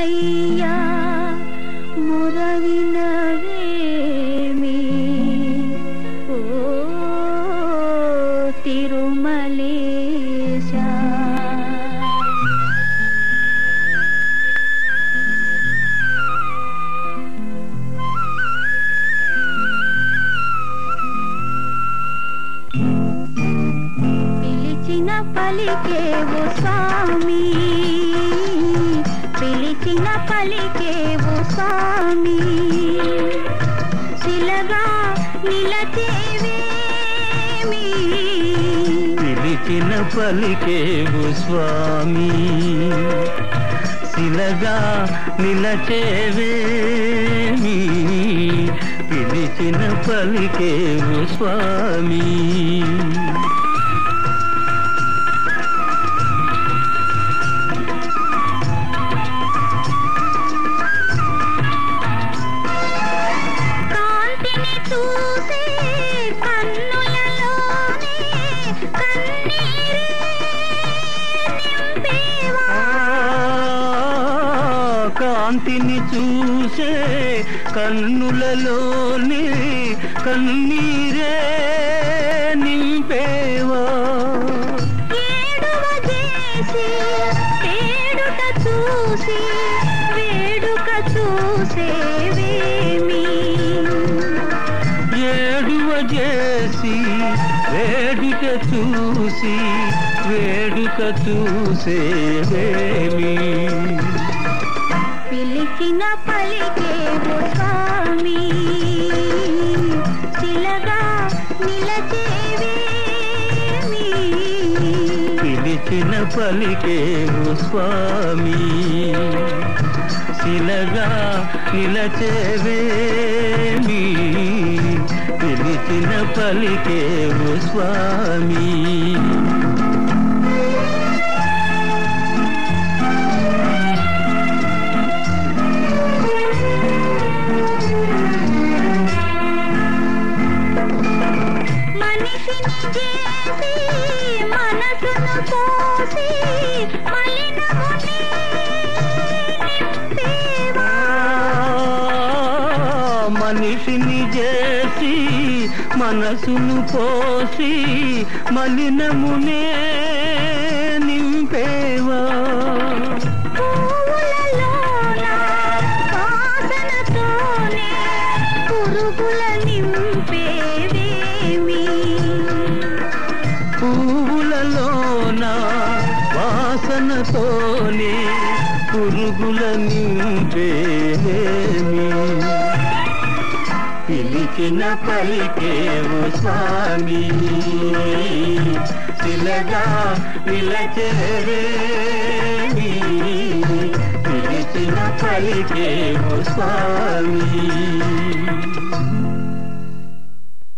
మురళయ్యా మురవినవేమి ఓ తిరుమలేశ. పిలిచిన స్వామి పలికేవు స్వామి. శిలగా నిలచేవేమి పిలిచిన పలికేవు స్వామి. శిలగా నిలచేవేమి పిలిచిన పలికేవు స్వామి. కాంతిని చూసే కన్నులలోని కన్నీరే నింపేవా? చూసి వేడుక చూసేవేమి? ఏడువ చేసి వేడుక చూసి వేడుక చూసేవేమి? పిలిచిన పలికేవు స్వామి. శిలగా నిలచేవేమి పిలిచిన పలికేవు స్వామి. శిలగా నిలచేవేమి పిలిచిన పలికేవు స్వామి. చేసి మనసును పోసి మలినమునే నింపేవా? మనిషిని చేసి మనసును పోసి మలినమునే పూలలోన వాసనతోనే పురుగుల నింపేమి పిలిచిన పలికేవు స్వామి. శిలగా నిలచేవేమి. పిలిచిన పలికేవు స్వామి.